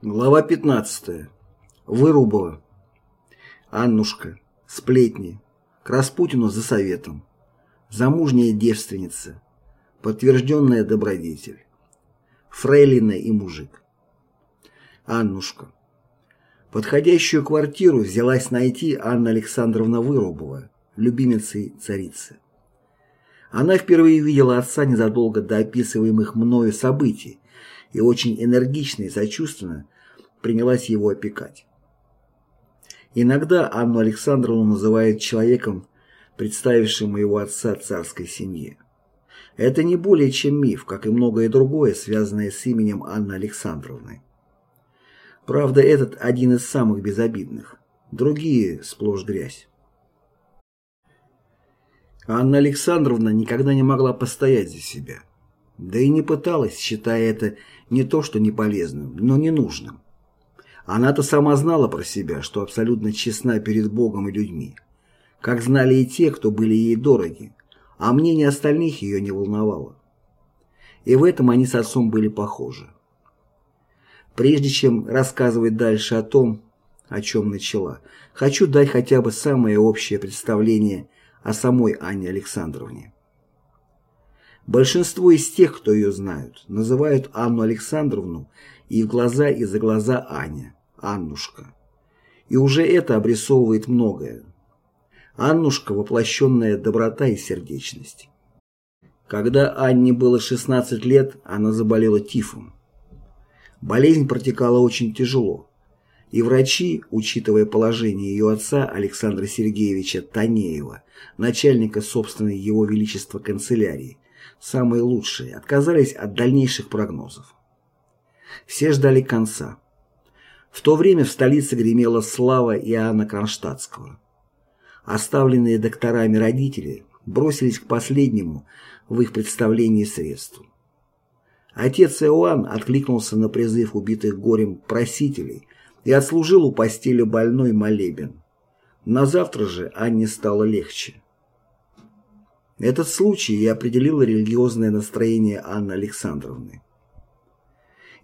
Глава 15. Вырубова. Аннушка. Сплетни. К Распутину за советом. Замужняя девственница. Подтвержденная добродетель. Фрейлина и мужик. Аннушка. Подходящую квартиру взялась найти Анна Александровна Вырубова, любимицей царицы. Она впервые видела отца незадолго до описываемых мною событий, и очень энергично и сочувственно принялась его опекать. Иногда Анну Александровну называют человеком, представившим моего отца царской семье. Это не более чем миф, как и многое другое, связанное с именем Анны Александровны. Правда, этот один из самых безобидных. Другие сплошь грязь. Анна Александровна никогда не могла постоять за себя. Да и не пыталась, считая это не то что не полезным, но ненужным. Она-то сама знала про себя, что абсолютно честна перед Богом и людьми. Как знали и те, кто были ей дороги, а мнение остальных ее не волновало. И в этом они с отцом были похожи. Прежде чем рассказывать дальше о том, о чем начала, хочу дать хотя бы самое общее представление о самой Анне Александровне. Большинство из тех, кто ее знают, называют Анну Александровну и в глаза и за глаза Аня, Аннушка. И уже это обрисовывает многое. Аннушка – воплощенная доброта и сердечность. Когда Анне было 16 лет, она заболела тифом. Болезнь протекала очень тяжело, и врачи, учитывая положение ее отца Александра Сергеевича Танеева, начальника собственной его величества канцелярии, самые лучшие, отказались от дальнейших прогнозов. Все ждали конца. В то время в столице гремела слава Иоанна Кронштадтского. Оставленные докторами родители бросились к последнему в их представлении средству. Отец Иоанн откликнулся на призыв убитых горем просителей и отслужил у постели больной молебен. На завтра же Анне стало легче. Этот случай и определил религиозное настроение Анны Александровны.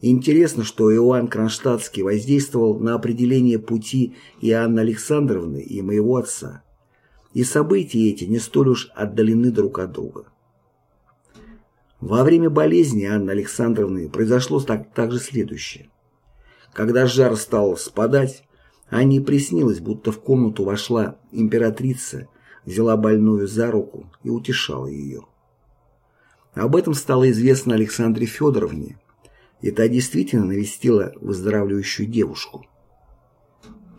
Интересно, что Иоанн Кронштадтский воздействовал на определение пути и Анны Александровны, и моего отца. И события эти не столь уж отдалены друг от друга. Во время болезни Анны Александровны произошло так, также следующее. Когда жар стал спадать, Анне приснилось, будто в комнату вошла императрица взяла больную за руку и утешала ее. Об этом стало известно Александре Федоровне, и та действительно навестила выздоравливающую девушку.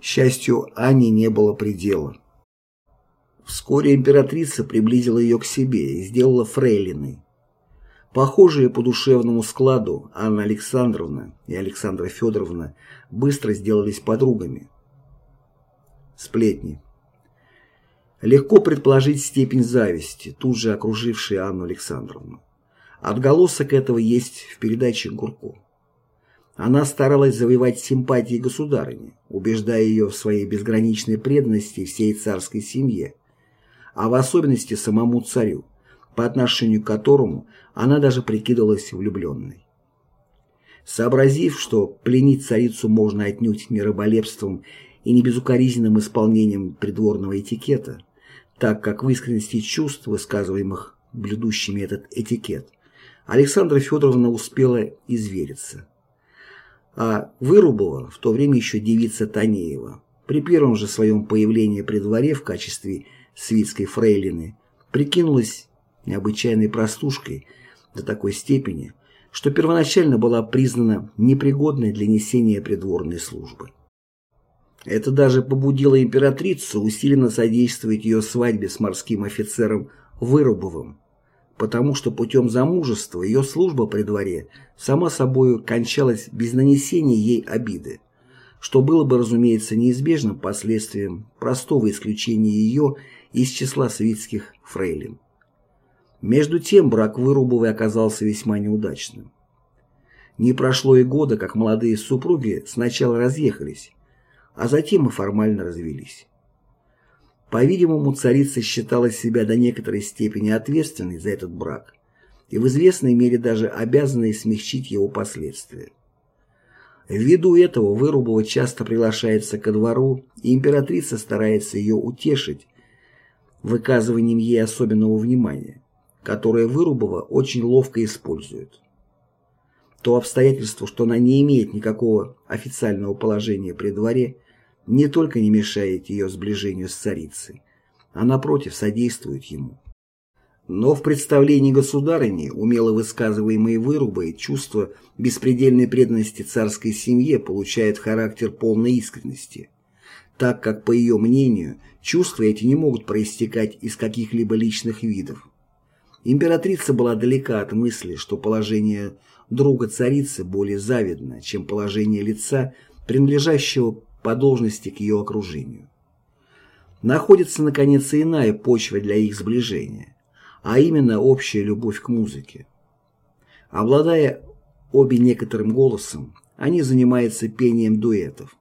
счастью, Ане не было предела. Вскоре императрица приблизила ее к себе и сделала фрейлиной. Похожие по душевному складу Анна Александровна и Александра Федоровна быстро сделались подругами. Сплетни. Легко предположить степень зависти, тут же окружившей Анну Александровну. Отголосок этого есть в передаче Гурко. Она старалась завоевать симпатии государыни, убеждая ее в своей безграничной преданности всей царской семье, а в особенности самому царю, по отношению к которому она даже прикидывалась влюбленной. Сообразив, что пленить царицу можно отнюдь не раболепством и не безукоризненным исполнением придворного этикета, так как в искренности чувств, высказываемых блюдущими этот этикет, Александра Федоровна успела извериться. А Вырубова, в то время еще девица Танеева, при первом же своем появлении при дворе в качестве свитской фрейлины, прикинулась необычайной простушкой до такой степени, что первоначально была признана непригодной для несения придворной службы. Это даже побудило императрицу усиленно содействовать ее свадьбе с морским офицером Вырубовым, потому что путем замужества ее служба при дворе сама собой кончалась без нанесения ей обиды, что было бы, разумеется, неизбежным последствием простого исключения ее из числа светских фрейлин. Между тем брак Вырубовой оказался весьма неудачным. Не прошло и года, как молодые супруги сначала разъехались, а затем и формально развелись. По-видимому, царица считала себя до некоторой степени ответственной за этот брак и в известной мере даже обязанной смягчить его последствия. Ввиду этого Вырубова часто приглашается ко двору, и императрица старается ее утешить выказыванием ей особенного внимания, которое Вырубова очень ловко использует. То обстоятельство, что она не имеет никакого официального положения при дворе, не только не мешает ее сближению с царицей, а напротив содействует ему. Но в представлении государыни, умело высказываемые вырубы, чувство беспредельной преданности царской семье получает характер полной искренности, так как, по ее мнению, чувства эти не могут проистекать из каких-либо личных видов. Императрица была далека от мысли, что положение друга царицы более завидно, чем положение лица, принадлежащего по должности к ее окружению. Находится, наконец, иная почва для их сближения а именно общая любовь к музыке. Обладая обе некоторым голосом, они занимаются пением дуэтов,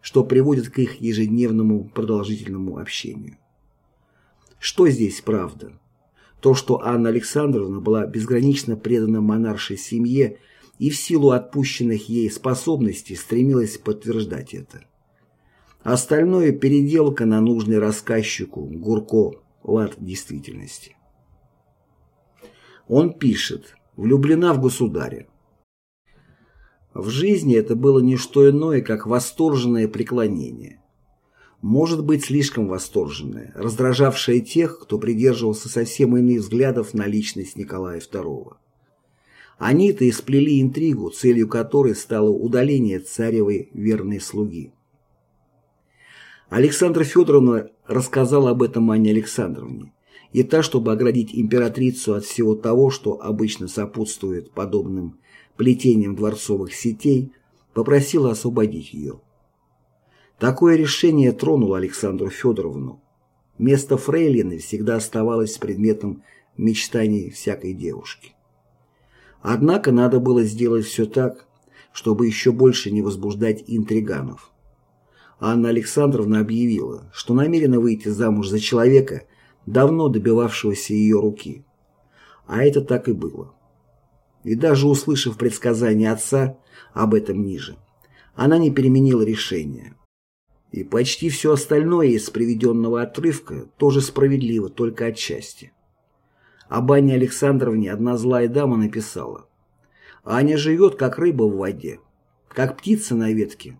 что приводит к их ежедневному продолжительному общению. Что здесь правда? То, что Анна Александровна была безгранично предана монаршей семье и в силу отпущенных ей способностей стремилась подтверждать это. Остальное – переделка на нужный рассказчику Гурко лад действительности. Он пишет «Влюблена в государя». В жизни это было не что иное, как восторженное преклонение. Может быть, слишком восторженное, раздражавшее тех, кто придерживался совсем иных взглядов на личность Николая II. Они-то и сплели интригу, целью которой стало удаление царевой верной слуги. Александра Федоровна рассказала об этом Анне Александровне и та, чтобы оградить императрицу от всего того, что обычно сопутствует подобным плетениям дворцовых сетей, попросила освободить ее. Такое решение тронуло Александру Федоровну. Место фрейлины всегда оставалось предметом мечтаний всякой девушки. Однако надо было сделать все так, чтобы еще больше не возбуждать интриганов. Анна Александровна объявила, что намерена выйти замуж за человека – давно добивавшегося ее руки. А это так и было. И даже услышав предсказание отца об этом ниже, она не переменила решение. И почти все остальное из приведенного отрывка тоже справедливо, только отчасти. Об Анне Александровне одна злая дама написала. «Аня живет, как рыба в воде, как птица на ветке.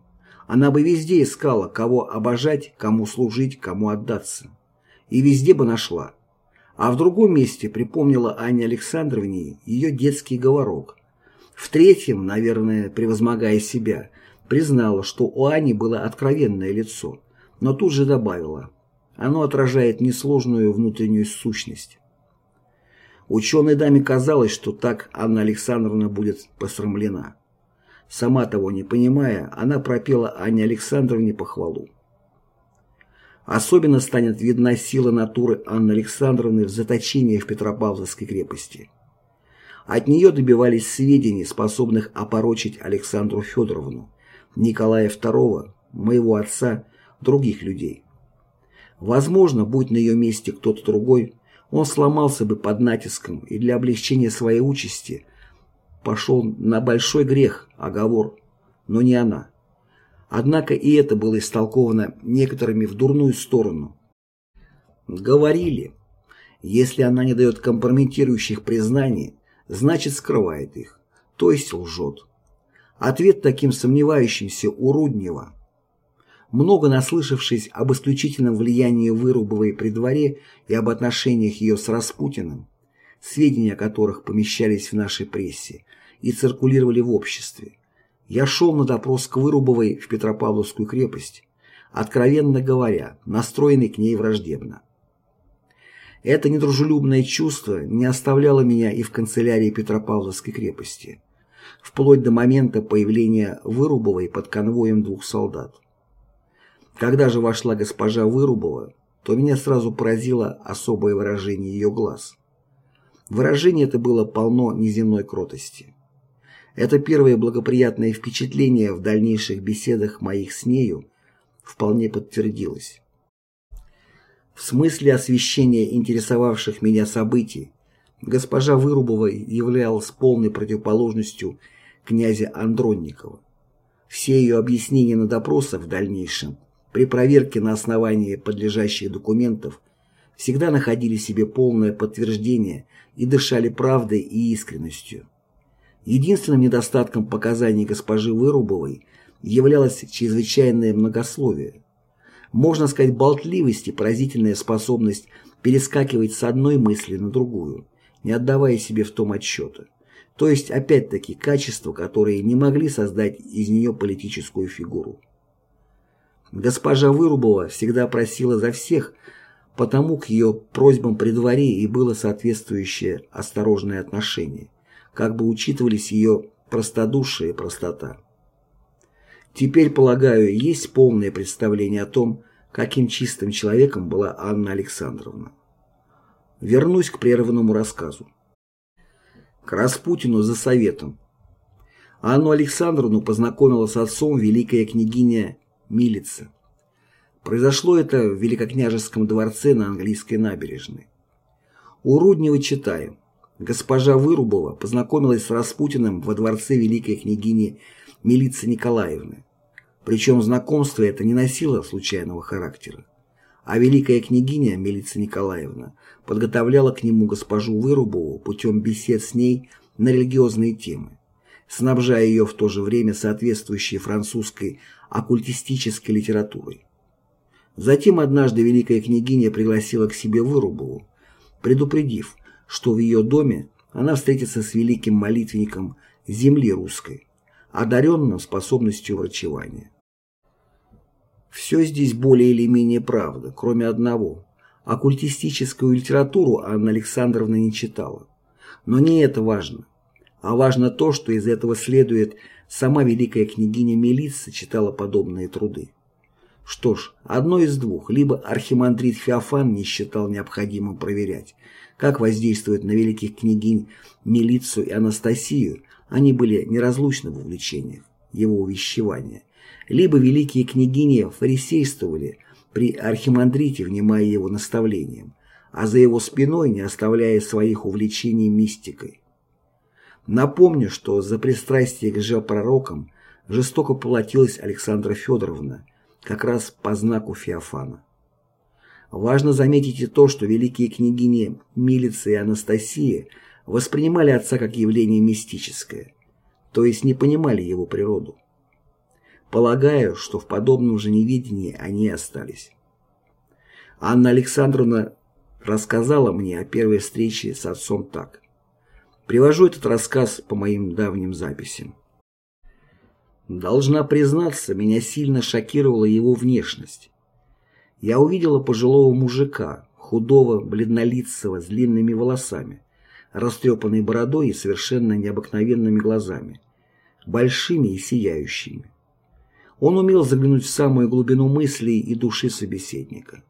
Она бы везде искала, кого обожать, кому служить, кому отдаться и везде бы нашла. А в другом месте припомнила Анне Александровне ее детский говорок. В третьем, наверное, превозмогая себя, признала, что у Ани было откровенное лицо, но тут же добавила, оно отражает несложную внутреннюю сущность. Ученой даме казалось, что так Анна Александровна будет посрамлена. Сама того не понимая, она пропела Анне Александровне похвалу. Особенно станет видна сила натуры Анны Александровны в заточении в Петропавловской крепости. От нее добивались сведений, способных опорочить Александру Федоровну, Николая II, моего отца, других людей. Возможно, будь на ее месте кто-то другой, он сломался бы под натиском и для облегчения своей участи пошел на большой грех, оговор, но не она. Однако и это было истолковано некоторыми в дурную сторону. Говорили, если она не дает компрометирующих признаний, значит скрывает их, то есть лжет. Ответ таким сомневающимся у Руднева. Много наслышавшись об исключительном влиянии Вырубовой при дворе и об отношениях ее с Распутиным, сведения о которых помещались в нашей прессе и циркулировали в обществе, я шел на допрос к Вырубовой в Петропавловскую крепость, откровенно говоря, настроенный к ней враждебно. Это недружелюбное чувство не оставляло меня и в канцелярии Петропавловской крепости, вплоть до момента появления Вырубовой под конвоем двух солдат. Когда же вошла госпожа Вырубова, то меня сразу поразило особое выражение ее глаз. Выражение это было полно неземной кротости. Это первое благоприятное впечатление в дальнейших беседах моих с нею вполне подтвердилось. В смысле освещения интересовавших меня событий госпожа Вырубова являлась полной противоположностью князя Андронникова. Все ее объяснения на допросах в дальнейшем, при проверке на основании подлежащих документов, всегда находили себе полное подтверждение и дышали правдой и искренностью. Единственным недостатком показаний госпожи Вырубовой являлось чрезвычайное многословие. Можно сказать, болтливость и поразительная способность перескакивать с одной мысли на другую, не отдавая себе в том отчета. То есть, опять-таки, качества, которые не могли создать из нее политическую фигуру. Госпожа Вырубова всегда просила за всех, потому к ее просьбам при дворе и было соответствующее осторожное отношение, как бы учитывались ее простодушие и простота. Теперь, полагаю, есть полное представление о том, каким чистым человеком была Анна Александровна. Вернусь к прерванному рассказу к Распутину за советом. Анну Александровну познакомила с отцом великая княгиня Милица. Произошло это в Великокняжеском дворце на английской набережной. У Руднева читаем. Госпожа Вырубова познакомилась с Распутиным во дворце великой княгини Милицы Николаевны. Причем знакомство это не носило случайного характера а великая княгиня Милица Николаевна подготовляла к нему госпожу Вырубову путем бесед с ней на религиозные темы, снабжая ее в то же время соответствующей французской оккультистической литературой. Затем однажды великая княгиня пригласила к себе Вырубову, предупредив, что в ее доме она встретится с великим молитвенником земли русской, одаренным способностью врачевания. Все здесь более или менее правда, кроме одного. Оккультистическую литературу Анна Александровна не читала. Но не это важно. А важно то, что из этого следует, сама великая княгиня Мелисса читала подобные труды. Что ж, одно из двух, либо архимандрит Феофан не считал необходимым проверять, как воздействует на великих княгинь Милицу и Анастасию, они были неразлучны в увлечениях, его увещевания, либо великие княгини фарисействовали при архимандрите, внимая его наставлениям, а за его спиной не оставляя своих увлечений мистикой. Напомню, что за пристрастие к лжепророкам жестоко платилась Александра Федоровна, как раз по знаку Феофана. Важно заметить и то, что великие княгини Милица и Анастасия воспринимали отца как явление мистическое, то есть не понимали его природу. Полагаю, что в подобном же неведении они остались. Анна Александровна рассказала мне о первой встрече с отцом так. Привожу этот рассказ по моим давним записям. Должна признаться, меня сильно шокировала его внешность. Я увидела пожилого мужика, худого, бледнолицего, с длинными волосами, растрепанной бородой и совершенно необыкновенными глазами, большими и сияющими. Он умел заглянуть в самую глубину мыслей и души собеседника.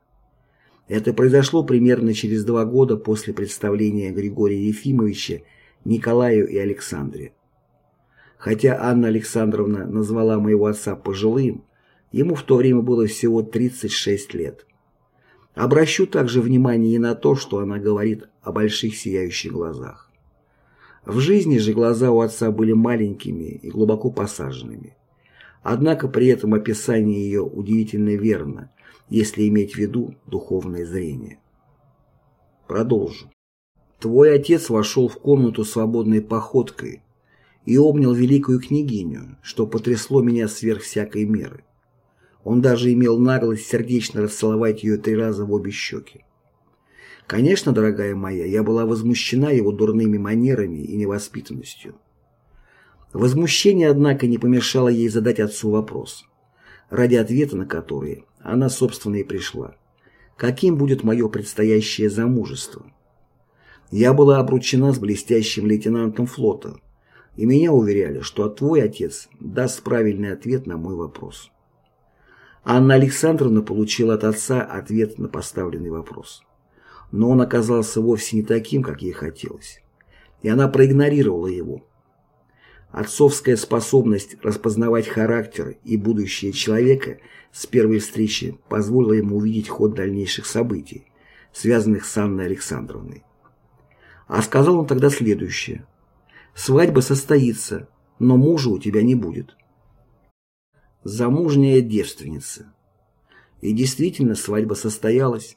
Это произошло примерно через два года после представления Григория Ефимовича Николаю и Александре. Хотя Анна Александровна назвала моего отца пожилым, ему в то время было всего 36 лет. Обращу также внимание и на то, что она говорит о больших сияющих глазах. В жизни же глаза у отца были маленькими и глубоко посаженными. Однако при этом описание ее удивительно верно, если иметь в виду духовное зрение. Продолжу. Твой отец вошел в комнату свободной походкой и обнял великую княгиню, что потрясло меня сверх всякой меры. Он даже имел наглость сердечно расцеловать ее три раза в обе щеки. Конечно, дорогая моя, я была возмущена его дурными манерами и невоспитанностью. Возмущение, однако, не помешало ей задать отцу вопрос, ради ответа на который она, собственно, и пришла. Каким будет мое предстоящее замужество? Я была обручена с блестящим лейтенантом флота, и меня уверяли, что твой отец даст правильный ответ на мой вопрос. Анна Александровна получила от отца ответ на поставленный вопрос. Но он оказался вовсе не таким, как ей хотелось. И она проигнорировала его, Отцовская способность распознавать характер и будущее человека с первой встречи позволила ему увидеть ход дальнейших событий, связанных с Анной Александровной. А сказал он тогда следующее. «Свадьба состоится, но мужа у тебя не будет». Замужняя девственница. И действительно, свадьба состоялась.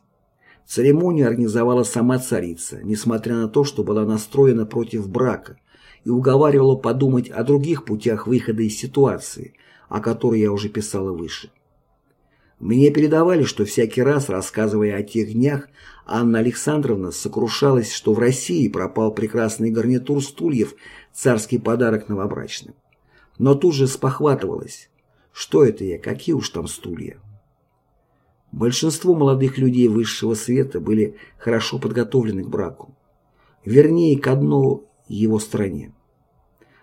Церемонию организовала сама царица, несмотря на то, что была настроена против брака и уговаривала подумать о других путях выхода из ситуации, о которой я уже писала выше. Мне передавали, что всякий раз, рассказывая о тех днях, Анна Александровна сокрушалась, что в России пропал прекрасный гарнитур стульев, царский подарок новобрачным. Но тут же спохватывалась. Что это я, какие уж там стулья? Большинство молодых людей высшего света были хорошо подготовлены к браку. Вернее, к одной его стране.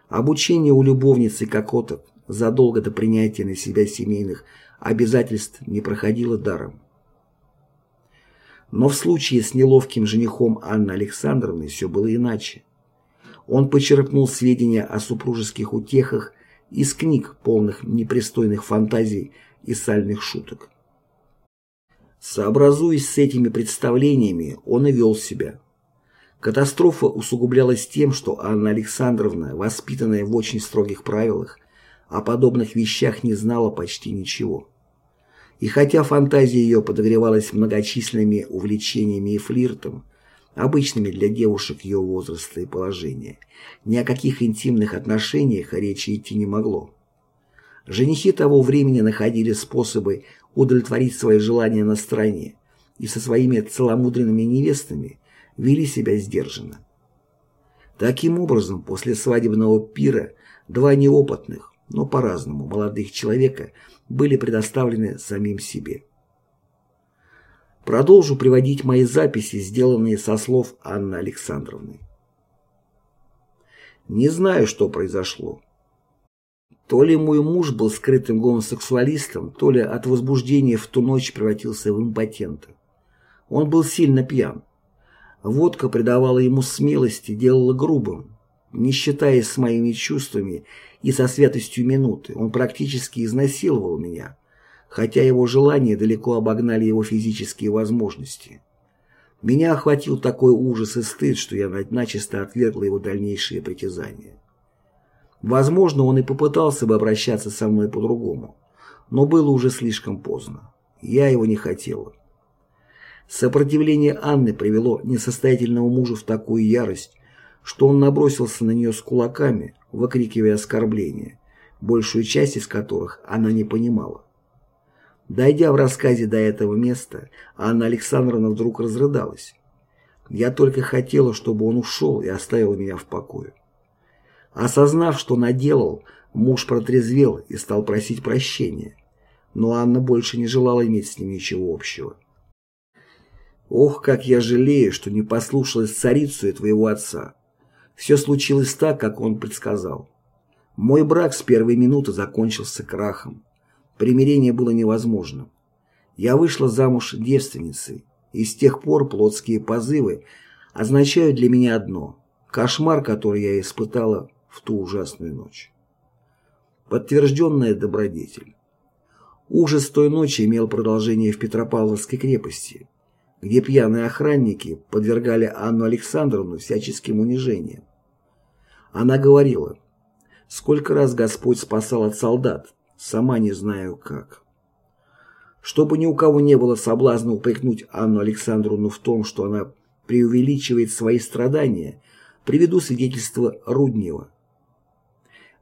Обучение у любовницы кокоток задолго до принятия на себя семейных обязательств не проходило даром. Но в случае с неловким женихом Анны Александровны все было иначе. Он почерпнул сведения о супружеских утехах из книг, полных непристойных фантазий и сальных шуток. Сообразуясь с этими представлениями, он и вел себя. Катастрофа усугублялась тем, что Анна Александровна, воспитанная в очень строгих правилах, о подобных вещах не знала почти ничего. И хотя фантазия ее подогревалась многочисленными увлечениями и флиртом, обычными для девушек ее возраста и положения, ни о каких интимных отношениях речи идти не могло. Женихи того времени находили способы удовлетворить свои желания на стороне и со своими целомудренными невестами вели себя сдержанно. Таким образом, после свадебного пира два неопытных, но по-разному молодых человека были предоставлены самим себе. Продолжу приводить мои записи, сделанные со слов Анны Александровны. Не знаю, что произошло. То ли мой муж был скрытым гомосексуалистом, то ли от возбуждения в ту ночь превратился в импотента. Он был сильно пьян. Водка придавала ему смелости, делала грубым. Не считаясь с моими чувствами и со святостью минуты, он практически изнасиловал меня, хотя его желания далеко обогнали его физические возможности. Меня охватил такой ужас и стыд, что я начисто отвергла его дальнейшие притязания. Возможно, он и попытался бы обращаться со мной по-другому, но было уже слишком поздно. Я его не хотела. Сопротивление Анны привело несостоятельного мужа в такую ярость, что он набросился на нее с кулаками, выкрикивая оскорбления, большую часть из которых она не понимала. Дойдя в рассказе до этого места, Анна Александровна вдруг разрыдалась. Я только хотела, чтобы он ушел и оставил меня в покое. Осознав, что наделал, муж протрезвел и стал просить прощения. Но Анна больше не желала иметь с ним ничего общего. «Ох, как я жалею, что не послушалась царицу и твоего отца. Все случилось так, как он предсказал. Мой брак с первой минуты закончился крахом. Примирение было невозможным. Я вышла замуж девственницей, и с тех пор плотские позывы означают для меня одно – кошмар, который я испытала в ту ужасную ночь. Подтвержденная добродетель. Ужас той ночи имел продолжение в Петропавловской крепости, где пьяные охранники подвергали Анну Александровну всяческим унижениям. Она говорила, «Сколько раз Господь спасал от солдат, сама не знаю как». Чтобы ни у кого не было соблазна упрекнуть Анну Александровну в том, что она преувеличивает свои страдания, приведу свидетельство Руднева.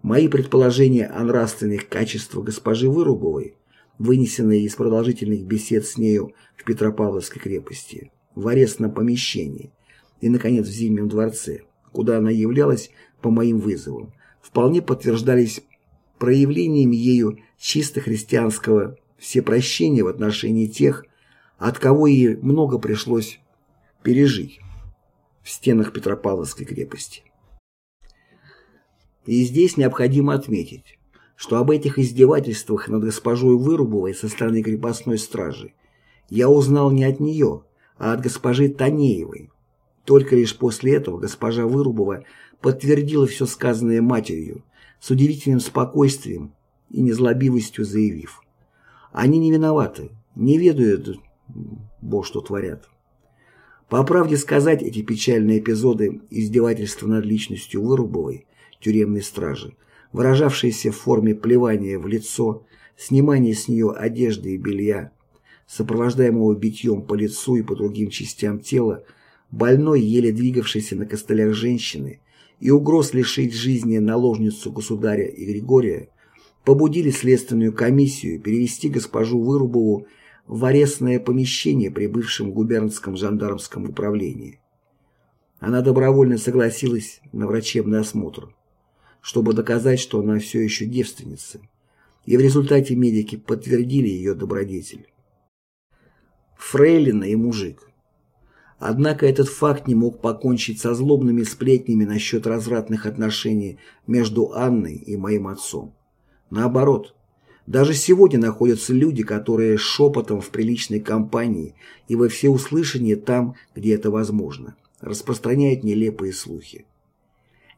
Мои предположения о нравственных качествах госпожи Вырубовой, вынесенные из продолжительных бесед с нею в Петропавловской крепости, в арестном помещении и, наконец, в Зимнем дворце, куда она являлась по моим вызовам, вполне подтверждались проявлениями ею чисто христианского всепрощения в отношении тех, от кого ей много пришлось пережить в стенах Петропавловской крепости. И здесь необходимо отметить, что об этих издевательствах над госпожой Вырубовой со стороны крепостной стражи я узнал не от нее, а от госпожи Танеевой. Только лишь после этого госпожа Вырубова подтвердила все сказанное матерью с удивительным спокойствием и незлобивостью заявив. Они не виноваты, не ведают, бо что творят. По правде сказать, эти печальные эпизоды издевательства над личностью Вырубовой тюремной стражи, выражавшиеся в форме плевания в лицо, снимание с нее одежды и белья, сопровождаемого битьем по лицу и по другим частям тела, больной, еле двигавшейся на костылях женщины, и угроз лишить жизни наложницу государя и Григория, побудили следственную комиссию перевести госпожу Вырубову в арестное помещение при бывшем губернском жандармском управлении. Она добровольно согласилась на врачебный осмотр, чтобы доказать, что она все еще девственница, и в результате медики подтвердили ее добродетель. Фрейлина и мужик. Однако этот факт не мог покончить со злобными сплетнями насчет развратных отношений между Анной и моим отцом. Наоборот, даже сегодня находятся люди, которые шепотом в приличной компании и во всеуслышание там, где это возможно, распространяют нелепые слухи.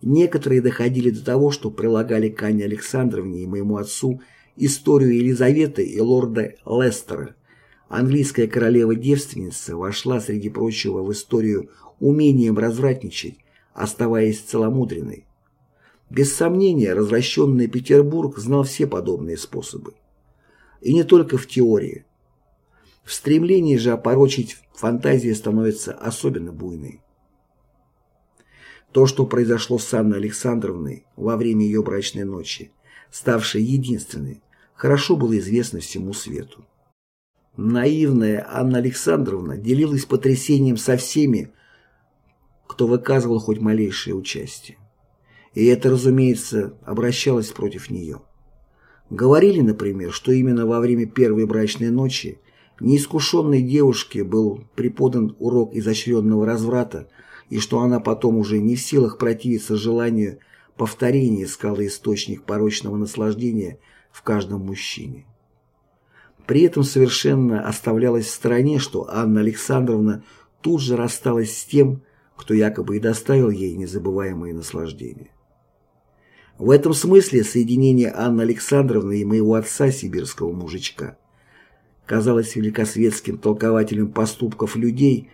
Некоторые доходили до того, что прилагали к Анне Александровне и моему отцу историю Елизаветы и лорда Лестера. Английская королева-девственница вошла, среди прочего, в историю умением развратничать, оставаясь целомудренной. Без сомнения, развращенный Петербург знал все подобные способы. И не только в теории. В стремлении же опорочить фантазия становится особенно буйной. То, что произошло с Анной Александровной во время ее брачной ночи, ставшей единственной, хорошо было известно всему свету. Наивная Анна Александровна делилась потрясением со всеми, кто выказывал хоть малейшее участие и это, разумеется, обращалось против нее. Говорили, например, что именно во время первой брачной ночи неискушенной девушке был преподан урок изощренного разврата, и что она потом уже не в силах противиться желанию повторения искала источник порочного наслаждения в каждом мужчине. При этом совершенно оставлялось в стороне, что Анна Александровна тут же рассталась с тем, кто якобы и доставил ей незабываемые наслаждения. В этом смысле соединение Анны Александровны и моего отца, сибирского мужичка, казалось великосветским толкователем поступков людей,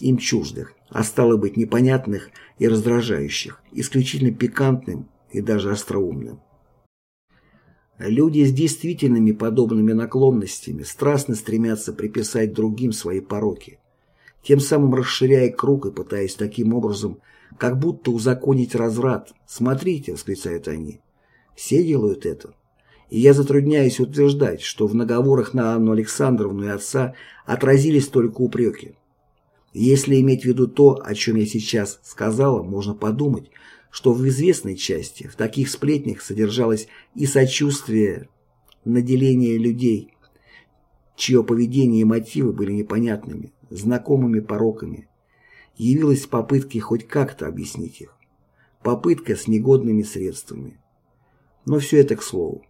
им чуждых, а стало быть непонятных и раздражающих, исключительно пикантным и даже остроумным. Люди с действительными подобными наклонностями страстно стремятся приписать другим свои пороки, тем самым расширяя круг и пытаясь таким образом как будто узаконить разврат. Смотрите, восклицают они. Все делают это. И я затрудняюсь утверждать, что в наговорах на Анну Александровну и отца отразились только упреки. Если иметь в виду то, о чем я сейчас сказала, можно подумать, что в известной части в таких сплетнях содержалось и сочувствие наделения людей, чье поведение и мотивы были непонятными, знакомыми пороками, явилась попыткой хоть как-то объяснить их. Попытка с негодными средствами. Но все это к слову.